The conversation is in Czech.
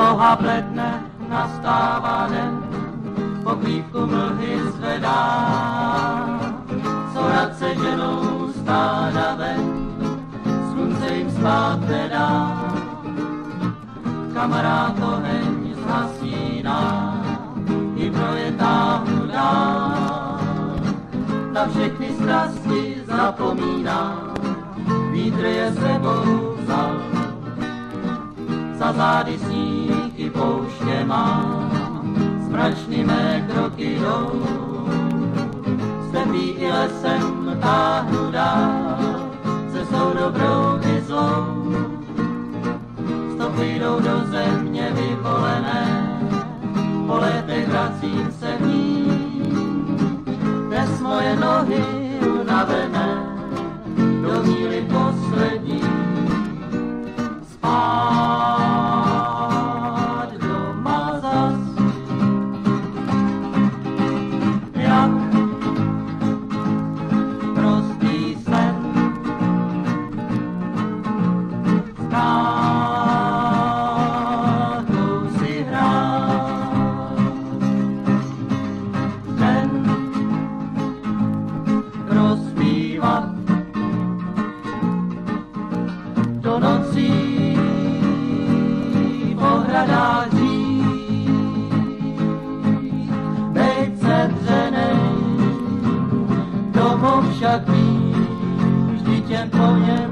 Boha bledne, nastává den, pokrývku mlhy zvedá. Co rad se ženou stáda ven, slunce jim spát nedá. Kamarád oheň zhasíná, i projetáhnu dál. Na všechny strasti zapomíná, vítr je sebou vzal. Za zády sníh mračný mé kroky jdou. Stepí i lesem táhnu dál, cestou dobrou i zlou. Stopy jdou do země vyvolené, po letech vracím se v ní. Rozpívat do nocí po hradách dřív. Bejt sedřenej, domov však víš, vždyť jen po něm